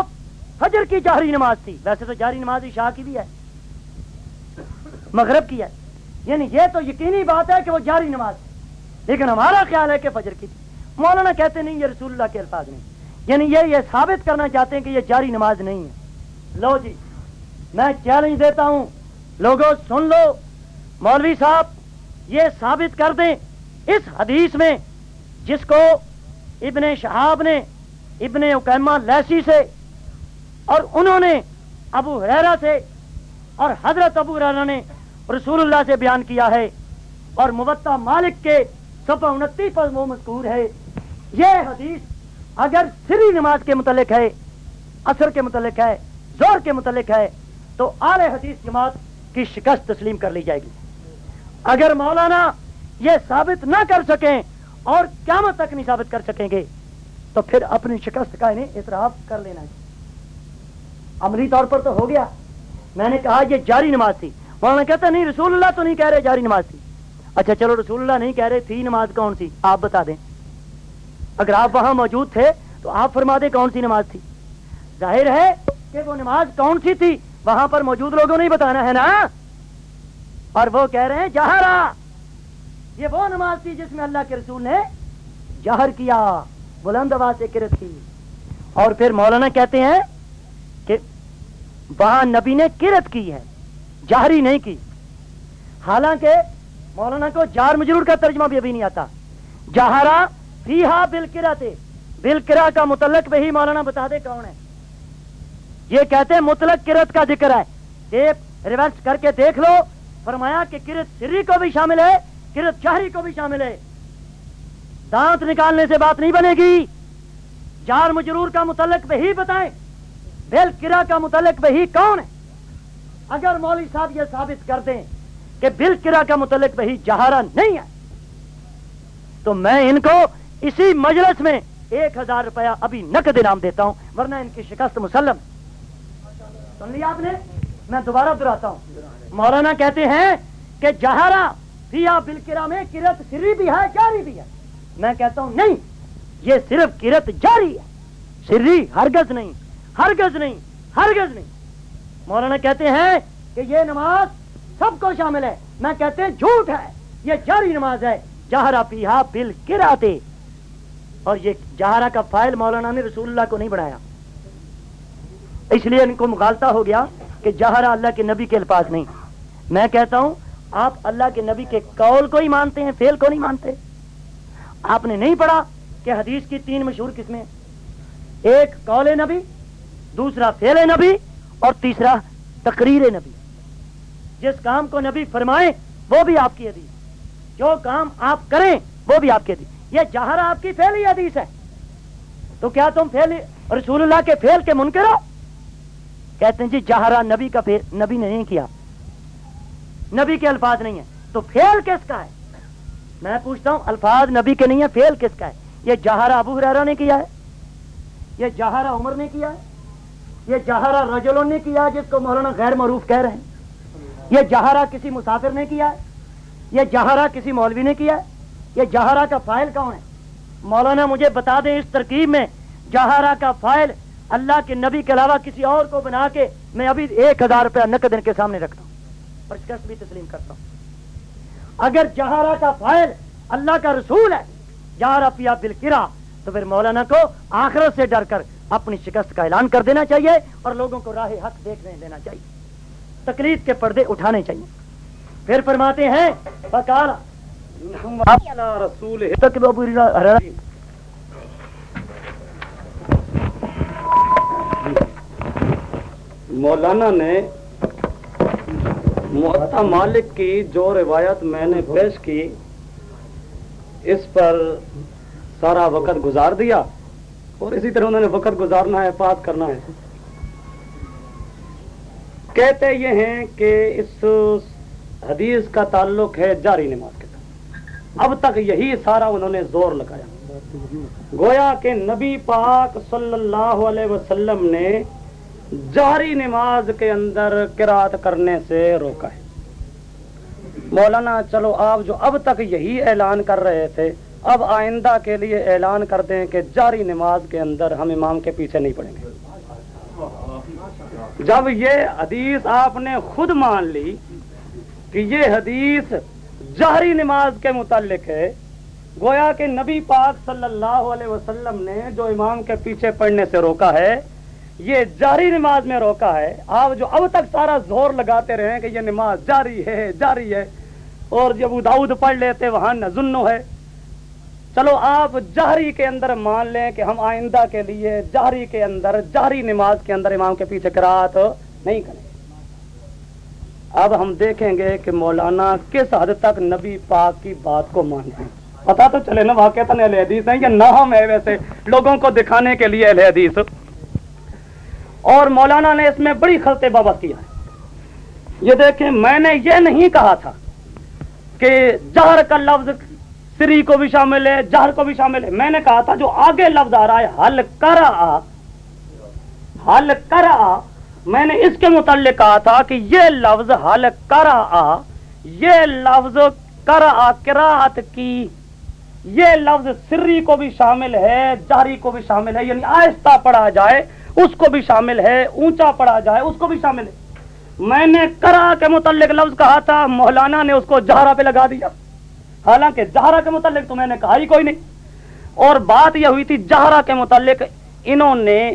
فجر کی جاری نماز تھی۔ ویسے تو جاری نماز شاہ کی بھی ہے، مغرب کی ہے۔ یعنی یہ تو یقینی بات ہے کہ وہ جاری نماز تھی لیکن ہمارا خیال ہے کہ فجر کی تھی مولانا کہتے نہیں، یہ رسول اللہ کے الفاظ نہیں۔ یعنی یہ یہ ثابت کرنا چاہتے ہیں کہ یہ جاری نماز نہیں ہے۔ لو جی میں چیلنج دیتا ہوں۔ لوگوں سن لو۔ مولوی صاحب، یہ ثابت کر دیں اس حدیث میں جس کو ابن شہاب نے، ابن اکیما لیسی سے اور انہوں نے ابو حیرا سے اور حضرت ابو ریرا نے رسول اللہ سے بیان کیا ہے۔ اور مبتا مالک کے سفا انتیس پر وہ مذکور ہے۔ یہ حدیث اگر سری نماز کے متعلق ہے اثر کے متعلق ہے زور کے متعلق ہے، تو آل حدیث جماعت کی شکست تسلیم کر لی جائے گی۔ اگر مولانا یہ ثابت نہ کر سکیں اور قیامت تک نہیں ثابت کر سکیں گے، تو پھر اپنی شکست کا انہیں اعتراف کر لینا ہے۔ عملی طور پر تو ہو گیا۔ میں نے کہا یہ جاری نماز تھی۔ مولانا کہتا نہیں، رسول اللہ تو نہیں کہہ رہے، جاری نماز تھی۔ اچھا چلو رسول اللہ نہیں کہہ رہے، تھی نماز کون سی؟ آپ بتا دیں۔ اگر آپ وہاں موجود تھے تو آپ فرما دیں کون سی نماز تھی۔ ظاہر ہے کہ وہ نماز کون سی تھی؟ وہاں پر موجود لوگوں نے بتانا ہے نا؟ اور وہ کہہ رہے ہیں، جہرا۔ یہ وہ نماز تھی جس میں اللہ کے رسول نے جہر کیا، بلند آواز سے کرت کی۔ اور پھر مولانا کہتے ہیں کہ وہاں نبی نے کرت کی ہے، جہری نہیں کی۔ حالانکہ مولانا کو جار مجرور کا ترجمہ بھی ابھی نہیں آتا۔ جہارا فیحا بل کرا بل کا متعلق وہی مولانا بتا دے کون ہے۔ یہ کہتے ہیں مطلق کرت کا ذکر ہے۔ ٹیپ ریورس کر کے دیکھ لو۔ فرمایا کہ کرت سری کو بھی شامل ہے، کرت چہری کو بھی شامل ہے۔ دانت نکالنے سے بات نہیں بنے گی۔ جار مجرور کا متعلق وہی بتائیں۔ بل کرا کا متعلق وہی کون ہے؟ اگر مولوی صاحب یہ ثابت کر دیں کہ بل کرا کا متعلق وہی جہارا نہیں ہے۔ تو میں ان کو اسی مجلس میں ایک ہزار روپیہ ابھی نقد انعام دیتا ہوں، ورنہ ان کی شکست مسلم۔ سن لیا آپ نے؟ میں دوبارہ دہراتا ہوں۔ مولانا کہتے ہیں کہ جہارا فیا بل کرا میں کرت سری بھی ہے، جاری بھی ہے۔ میں کہتا ہوں نہیں، یہ صرف کرت جاری ہے۔ سری ہرگز نہیں ہرگز نہیں ہرگز نہیں۔ مولانا کہتے ہیں کہ یہ نماز سب کو شامل ہے۔ میں کہتے ہیں جھوٹ ہے۔ یہ جاری نماز ہے۔ جہرا پیہا بل کراتے اور یہ جہارا کا فائل مولانا نے رسول اللہ کو نہیں بڑھایا اس لیے ان کو مغالتا ہو گیا کہ جہرا اللہ کے نبی کے الفاظ نہیں۔ میں کہتا ہوں، آپ اللہ کے نبی کے قول کو ہی مانتے ہیں فیل کو نہیں مانتے۔ آپ نے نہیں پڑھا کہ حدیث کی تین مشہور قسمیں۔ ایک قول نبی، دوسرا فیل نبی اور تیسرا تقریر نبی۔ جس کام کو نبی فرمائے، وہ بھی آپ کی حدیث۔ جو کام آپ کریں، وہ بھی آپ کی حدیث۔ یہ جہر آپ کی فیل حدیث ہے۔ تو کیا تم فیل رسول اللہ کے فیل کے منکر ہو؟ کہتے ہیں جی جہرا نبی کا فیل نبی نے نہیں کیا۔ نبی کے الفاظ نہیں ہے تو فیل کس کا ہے؟ میں پوچھتا ہوں، الفاظ نبی کے نہیں ہے فیل کس کا ہے؟ یہ جہارا ابو حرارا نے کیا ہے؟ یہ جہارا عمر نے کیا ہے؟ یہ جہارا رجلوں نے کیا جس کو مولانا غیر معروف کہہ رہے ہیں؟ یہ جہارا کسی مسافر نے کیا ہے؟ یہ جہارا کسی مولوی نے کیا ہے؟ یہ جہارا کا فائل کون ہے؟ مولانا مجھے بتا دیں اس ترکیب میں جہارا کا فائل اللہ کے نبی کے علاوہ کسی اور کو بنا کے میں ابھی ایک ہزار روپیہ نقد ان کے سامنے رکھتا ہوں اور شکست بھی تسلیم کرتا ہوں۔ اگر جہارا کا فائل اللہ کا رسول ہے جہارا پیا بلکرا تو پھر مولانا کو آخرت سے ڈر کر اپنی شکست کا اعلان کر دینا چاہیے اور لوگوں کو راہ حق دیکھنے دینا چاہیے۔ تکلیف کے پردے اٹھانے چاہیے۔ پھر فرماتے ہیں رسول مولانا نے محتا مالک کی جو روایت میں نے پیش کی اس پر سارا وقت گزار دیا اور اسی طرح انہوں نے وقت گزارنا ہے بات کرنا ہے۔ کہتے یہ ہیں کہ اس حدیث کا تعلق ہے جاری نماز کے ساتھ۔ اب تک یہی سارا انہوں نے زور لگایا۔ گویا کہ نبی پاک صلی اللہ علیہ وسلم نے جاری نماز کے اندر قرات کرنے سے روکا ہے۔ مولانا، چلو آپ جو اب تک یہی اعلان کر رہے تھے، اب آئندہ کے لیے اعلان کر دیں کہ جاری نماز کے اندر ہم امام کے پیچھے نہیں پڑیں گے۔ جب یہ حدیث آپ نے خود مان لی کہ یہ حدیث جہری نماز کے متعلق ہے، گویا کہ نبی پاک صلی اللہ علیہ وسلم نے جو امام کے پیچھے پڑھنے سے روکا ہے، یہ جاری نماز میں روکا ہے۔ آپ جو اب تک سارا زور لگاتے رہے کہ یہ نماز جاری ہے جاری ہے، اور جب داؤد پڑھ لیتے، وہاں نظنو ہے۔ چلو آپ جہری کے اندر مان لیں کہ ہم آئندہ کے لیے جہری کے اندر جہری نماز کے اندر امام کے پیچھے کرات نہیں کریں۔ اب ہم دیکھیں گے کہ مولانا کس حد تک نبی پاک کی بات کو مانتے ہیں۔ پتا تو چلے نا واقع اہل حدیث ہیں یا نہ ہم ہے ویسے لوگوں کو دکھانے کے لیے اہل حدیث۔ اور مولانا نے اس میں بڑی خلط بابت کیا ہے یہ دیکھیں، میں نے یہ نہیں کہا تھا کہ جہر کا لفظ سری کو بھی شامل ہے، جہر کو بھی شامل ہے۔ میں نے کہا تھا جو آگے لفظ آ رہا ہے، حل کر آ حل کر آ میں نے اس کے متعلق کہا تھا کہ یہ لفظ حل کر آ یہ لفظ کر آ کراہت کی۔ یہ لفظ سری کو بھی شامل ہے جاری کو بھی شامل ہے۔ یعنی آہستہ پڑھا جائے، اس کو بھی شامل ہے، اونچا پڑھا جائے، اس کو بھی شامل ہے۔ میں نے کرا کے متعلق لفظ کہا تھا، مولانا نے اس کو جہرا پہ لگا دیا۔ حالانکہ جہرا کے متعلق تو میں نے کہا ہی کوئی نہیں۔ اور بات یہ ہوئی تھی جہرا کے متعلق، انہوں نے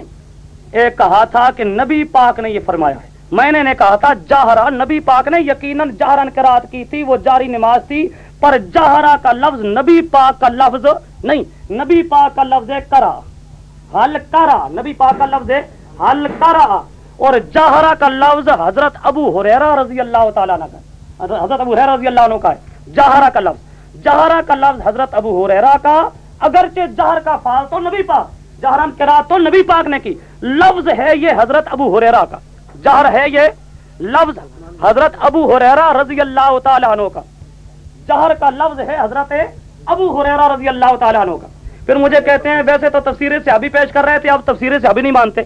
ایک کہا تھا کہ نبی پاک نے یہ فرمایا ہے۔ میں نے کہا تھا جہرا نبی پاک نے یقیناً جہرن کرات کی تھی، وہ جاری نماز تھی، پر جہرا کا لفظ، نبی پاک کا لفظ نہیں۔ نبی پاک کا لفظ ہے کرا، حل کرا۔ نبی پاک کا لفظ ہے حل کرا۔ اور جہرا کا لفظ حضرت ابو حریرا رضی اللہ تعالیٰ کا حضرت ابو حریرا رضی اللہ عنہ کا ہے۔ جہرا کا لفظ۔ جہرا کا لفظ حضرت ابو حریرا کا، اگرچہ جہر کا فال تو نبی پاک جہرن کرا تو نبی پاک نے کی۔ لفظ ہے یہ حضرت ابو حریرا کا۔ جہر ہے یہ لفظ حضرت ابو حریرا رضی اللہ تعالیٰ عنہ کا۔ جہر کا لفظ ہے حضرت ابو حریرا رضی اللہ تعالیٰ عنہ کا۔ پھر مجھے کہتے ہیں، ویسے تو تفسیر سے ابھی پیش کر رہے تھے، اب تفسیر سے ابھی نہیں مانتے۔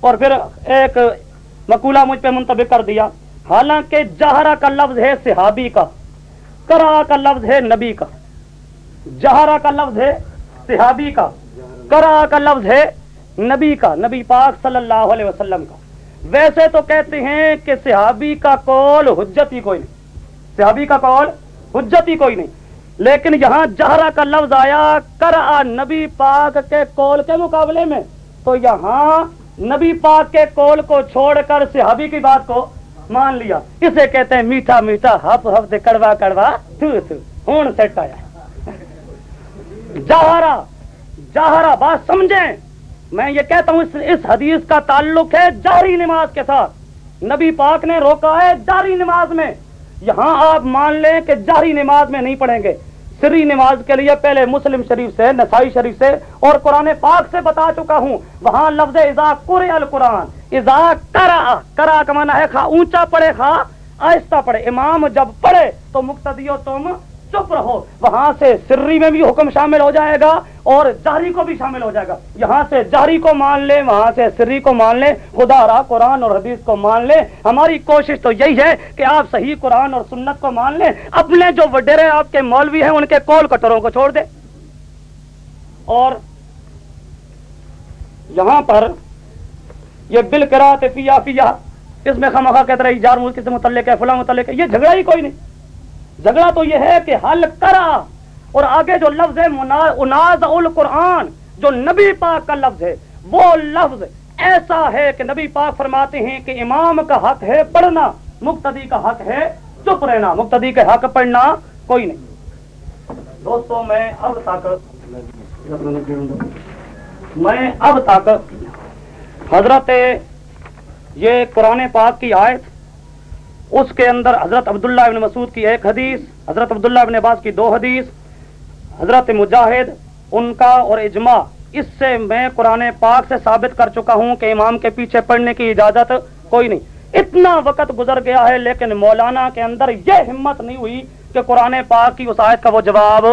اور پھر ایک مقولہ مجھ پہ منتبک کر دیا۔ حالانکہ جہرا کا لفظ ہے صحابی کا۔ کرا کا لفظ ہے نبی کا، جہرا کا لفظ ہے صحابی کا، کرا کا لفظ ہے نبی کا، نبی پاک صلی اللہ علیہ وسلم کا۔ ویسے تو کہتے ہیں کہ صحابی کا کول حجت ہی کوئی نہیں۔ صحابی کا کول حجت ہی کوئی نہیں۔ لیکن یہاں جہرا کا لفظ آیا کر نبی پاک کے کول کے مقابلے میں۔ تو یہاں نبی پاک کے کول کو چھوڑ کر صحابی کی بات کو مان لیا۔ اسے کہتے ہیں میٹھا میٹھا ہف ہفتے کڑوا کڑوا۔ تھو تھو۔ سیٹ آیا۔ جہارا جہارا بات سمجھیں۔ میں یہ کہتا ہوں اس, اس حدیث کا تعلق ہے جاری نماز کے ساتھ۔ نبی پاک نے روکا ہے جاری نماز میں۔ یہاں آپ مان لیں کہ جاری نماز میں نہیں پڑھیں گے۔ سری نماز کے لیے پہلے مسلم شریف سے، نسائی شریف سے اور قرآن پاک سے بتا چکا ہوں۔ وہاں لفظ ازا قرآ القرآن۔ ازا کرا کرا کا ہے خواہ اونچا پڑے خواہ آہستہ پڑے امام جب پڑھے تو مقتدیو تم چپ رہو۔ وہاں سے سری میں بھی حکم شامل ہو جائے گا اور جہری کو بھی شامل ہو جائے گا۔ یہاں سے جہری کو مان لے، وہاں سے سری کو مان لے، خدا را قرآن اور حدیث کو مان لے۔ ہماری کوشش تو یہی ہے کہ آپ صحیح قرآن اور سنت کو مان لیں۔ اپنے جو وڈیرے آپ کے مولوی ہیں، ان کے کول کٹوروں کو چھوڑ دے اور یہاں پر یہ بل کرا فیا فیا اس میں خواہ کہتے رہی جار ملک سے متعلق ہے، فلاں متعلق ہے، یہ جھگڑا ہی کوئی نہیں۔ جھگڑا تو یہ ہے کہ حل کرا اور آگے جو لفظ ہے اناز القرآن جو نبی پاک کا لفظ ہے، وہ لفظ ایسا ہے کہ نبی پاک فرماتے ہیں کہ امام کا حق ہے پڑھنا، مقتدی کا حق ہے چپ رہنا، مقتدی کا حق پڑھنا کوئی نہیں۔ دوستوں میں اب تک میں اب تک حضرت یہ قرآن پاک کی آیت اس کے اندر حضرت عبداللہ ابن مسعود کی ایک حدیث، حضرت عبداللہ ابن عباس کی دو حدیث، حضرت مجاہد، ان کا اور اجماع۔ اس سے میں قرآن پاک سے ثابت کر چکا ہوں کہ امام کے پیچھے پڑھنے کی اجازت کوئی نہیں۔ اتنا وقت گزر گیا ہے، لیکن مولانا کے اندر یہ ہمت نہیں ہوئی کہ قرآن پاک کی اس آیت کا وہ جواب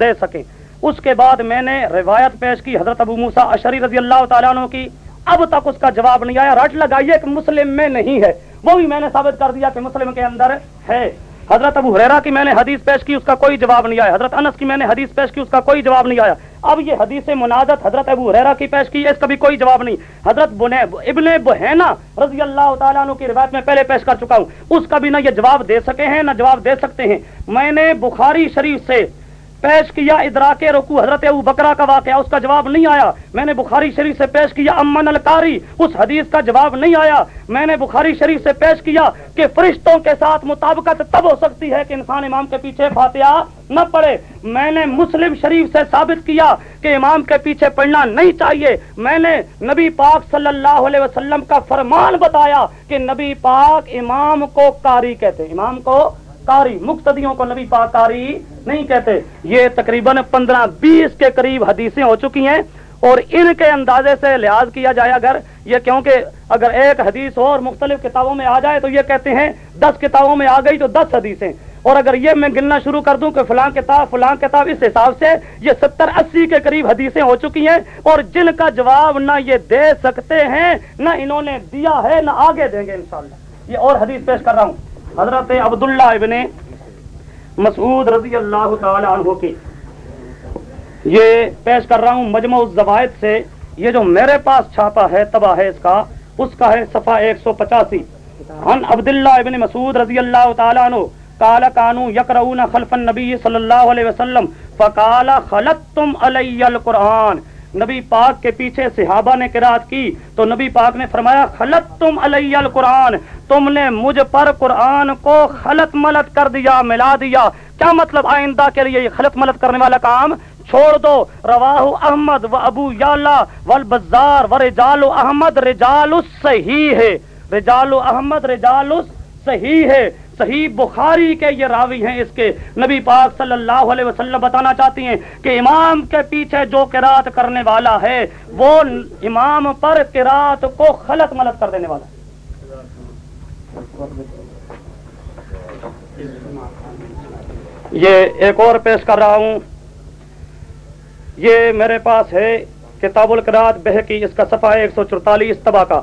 دے سکے۔ اس کے بعد میں نے روایت پیش کی، حضرت ابو موسا اشری رضی اللہ تعالیٰ عنہ کی۔ اب تک اس کا جواب نہیں آیا۔ رٹ لگائیے کہ مسلم میں نہیں ہے۔ وہ بھی میں نے ثابت کر دیا کہ مسلم کے اندر ہے۔ حضرت ابو حریرا کی میں نے حدیث پیش کی، اس کا کوئی جواب نہیں آیا۔ حضرت انس کی میں نے حدیث پیش کی، اس کا کوئی جواب نہیں آیا۔ اب یہ حدیث منازت حضرت ابو حریرا کی پیش کی، اس کا بھی کوئی جواب نہیں۔ حضرت ابن بہینا رضی اللہ تعالیٰ عنہ کی روایت میں پہلے پیش کر چکا ہوں۔ اس کا بھی نہ یہ جواب دے سکے ہیں، نہ جواب دے سکتے ہیں۔ میں نے بخاری شریف سے پیش کیا ادراک رکو حضرت ابو بکرا کا واقعہ، اس کا جواب نہیں آیا۔ میں نے بخاری شریف سے پیش کیا امن الکاری اس حدیث کا جواب نہیں آیا۔ میں نے بخاری شریف سے پیش کیا کہ فرشتوں کے ساتھ مطابقت تب ہو سکتی ہے کہ انسان امام کے پیچھے فاتحہ نہ پڑھے میں نے مسلم شریف سے ثابت کیا کہ امام کے پیچھے پڑھنا نہیں چاہیے۔ میں نے نبی پاک صلی اللہ علیہ وسلم کا فرمان بتایا کہ نبی پاک امام کو کاری کہتے امام کو کاری مقتدیوں کو نبی پاک کاری نہیں کہتے۔ یہ تقریباً پندرہ بیس کے قریب حدیثیں ہو چکی ہیں اور ان کے اندازے سے لحاظ کیا جائے اگر یہ کیونکہ اگر ایک حدیث اور مختلف کتابوں میں آ جائے تو یہ کہتے ہیں دس کتابوں میں آ گئی تو دس حدیثیں۔ اور اگر یہ میں گننا شروع کر دوں کہ فلاں کتاب فلاں کتاب اس حساب سے یہ ستر اسی کے قریب حدیثیں ہو چکی ہیں اور جن کا جواب نہ یہ دے سکتے ہیں، نہ انہوں نے دیا ہے، نہ آگے دیں گے انشاءاللہ۔ یہ اور حدیث پیش کر رہا ہوں۔ حضرت عبداللہ ابن مسعود رضی اللہ تعالی عنہ کی۔ یہ پیش کر رہا ہوں مجموع الزوائد سے۔ یہ جو میرے پاس چھاپا ہے، تباہ ہے اس کا اس کا ہے صفحہ ایک سو پچاسی۔ ہن عبداللہ ابن مسعود رضی اللہ تعالی عنہ، قال کانو یکرؤون خلف النبی صلی اللہ علیہ وسلم، فقال خلطتم علی القرآن۔ نبی پاک کے پیچھے صحابہ نے قرآت کی تو نبی پاک نے فرمایا خلط تم علیہ القرآن، تم نے مجھ پر قرآن کو خلط ملت کر دیا، ملا دیا۔ کیا مطلب آئندہ کے لیے یہ خلط ملت کرنے والا کام؟ چھوڑ دو۔ رواہ احمد و ابو یالا والبزار و رجال احمد، رجال صحیح ہے۔ رجال احمد، رجال صحیح ہے۔ صحیح بخاری کے یہ راوی ہیں، اس کے نبی پاک صلی اللہ علیہ وسلم بتانا چاہتی ہیں کہ امام کے پیچھے جو قرات کرنے والا ہے، وہ امام پر قرات کو خلط ملت کر دینے والا ہے۔ یہ ایک اور پیش کر رہا ہوں۔ یہ میرے پاس ہے کتاب القرات بہ کی اس کا صفحہ ایک سو چورتالیس تباہ کا۔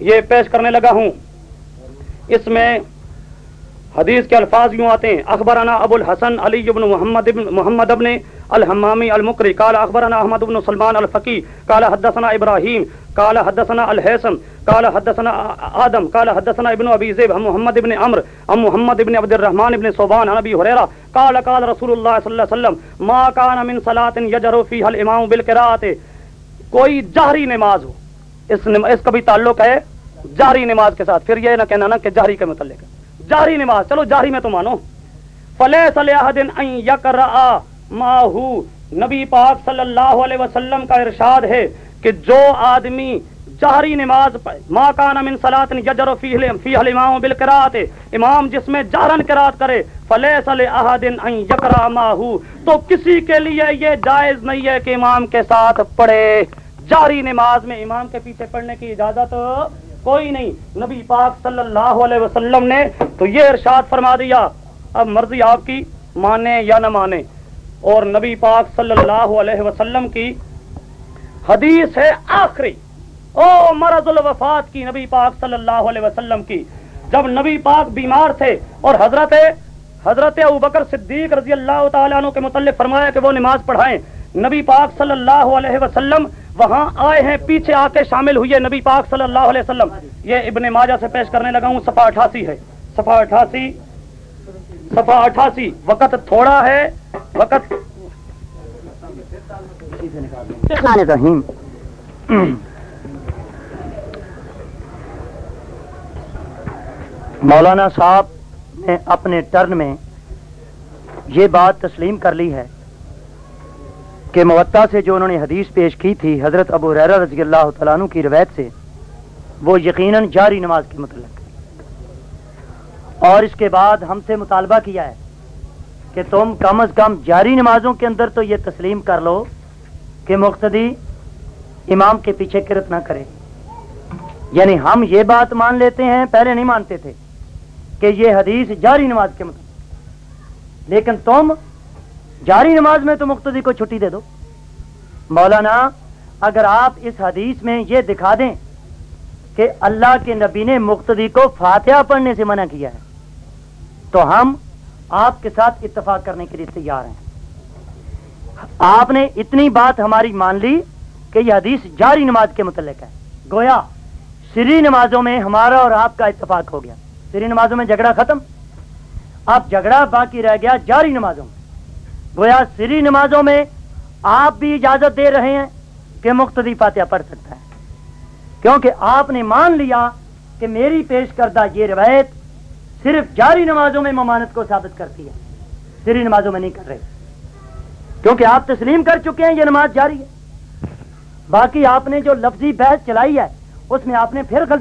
یہ پیش کرنے لگا ہوں۔ اس میں حدیث کے الفاظ یوں آتے ہیں اخبرانہ ابو الحسن علی ابن محمد ابن محمد ابن الحمامی المکری قال اخبرنا احمد ابن سلمان الفقی قال حدثنا ابراہیم قال حدثنا الحسن قال حدثنا آدم قال حدثنا ابن ابي ذئب عن محمد ابن عمرو عن محمد ابن عبد الرحمن ابن صوبان عن ابي هريره قال قال رسول الله صلى الله عليه وسلم ما كان من صلاه يجر فيها الامام بالقراءه کوئی جہری نماز ہو۔ اس, اس کا بھی تعلق ہے جاری نماز کے ساتھ پھر یہ نہ کہنا نا کہ جاری کے متعلق ہے۔ جاری نماز۔ چلو جاری میں تو مانو۔ فلے صلی دن یکر ماہو نبی پاک صلی اللہ علیہ وسلم کا ارشاد ہے کہ جو آدمی جہری نماز ما کان من صلاۃ یجر فیہ فیہ الامام بالقراءت امام جس میں جہرن قرات کرے۔ فلیس لاحد ان یقرا ماہو تو کسی کے لیے یہ جائز نہیں ہے کہ امام کے ساتھ پڑھے۔ جاری نماز میں امام کے پیچھے پڑھنے کی اجازت کوئی نہیں۔ نبی پاک صلی اللہ علیہ وسلم نے تو یہ ارشاد فرما دیا، اب مرضی آپ کی مانے یا نہ مانے۔ اور نبی پاک صلی اللہ علیہ وسلم کی حدیث ہے آخری۔ او مرض الوفات کی نبی پاک صلی اللہ علیہ وسلم کی۔ جب نبی پاک بیمار تھے اور حضرت حضرت ابو بکر صدیق رضی اللہ تعالیٰ عنہ کے متعلق فرمایا کہ وہ نماز پڑھائیں، نبی پاک صلی اللہ علیہ وسلم وہاں آئے ہیں، پیچھے آ کے شامل ہوئے نبی پاک صلی اللہ علیہ وسلم۔ یہ ابن ماجہ سے پیش کرنے لگا ہوں، صفحہ اٹھاسی ہے۔ صفحہ اٹھاسی صفحہ اٹھاسی۔ وقت تھوڑا ہے، وقت رحیم مولانا صاحب نے اپنے ٹرن میں یہ بات تسلیم کر لی ہے۔ کہ موتا سے جو انہوں نے حدیث پیش کی تھی، حضرت ابو ریرا رضی اللہ تعالیٰ عنہ کی روایت سے، وہ یقیناً جاری نماز کے متعلق اور اس کے بعد ہم سے مطالبہ کیا ہے کہ تم کم از کم جاری نمازوں کے اندر تو یہ تسلیم کر لو کہ مقتدی امام کے پیچھے کرت نہ کرے۔ یعنی ہم یہ بات مان لیتے ہیں، پہلے نہیں مانتے تھے کہ یہ حدیث جاری نماز کے مطابق لیکن تم جاری نماز میں تو مقتدی کو چھٹی دے دو۔ مولانا، اگر آپ اس حدیث میں یہ دکھا دیں کہ اللہ کے نبی نے مقتدی کو فاتحہ پڑھنے سے منع کیا ہے، تو ہم آپ کے ساتھ اتفاق کرنے کے لیے تیار ہیں۔ آپ نے اتنی بات ہماری مان لی کہ یہ حدیث جاری نماز کے متعلق ہے۔ گویا، سری نمازوں میں ہمارا اور آپ کا اتفاق ہو گیا۔ سری نمازوں میں جھگڑا ختم۔ اب جھگڑا باقی رہ گیا جاری نمازوں میں۔ گویا سری نمازوں میں آپ بھی اجازت دے رہے ہیں کہ مختلف فاتحہ پڑھ سکتا ہے۔ کیونکہ آپ نے مان لیا کہ میری پیش کردہ یہ روایت صرف جاری نمازوں میں ممانت کو ثابت کرتی ہے۔ سری نمازوں میں نہیں کر رہے۔ کیونکہ آپ تسلیم کر چکے ہیں، یہ نماز جاری ہے۔ باقی آپ نے جو لفظی بحث چلائی ہے، اس میں آپ نے پھر غلطی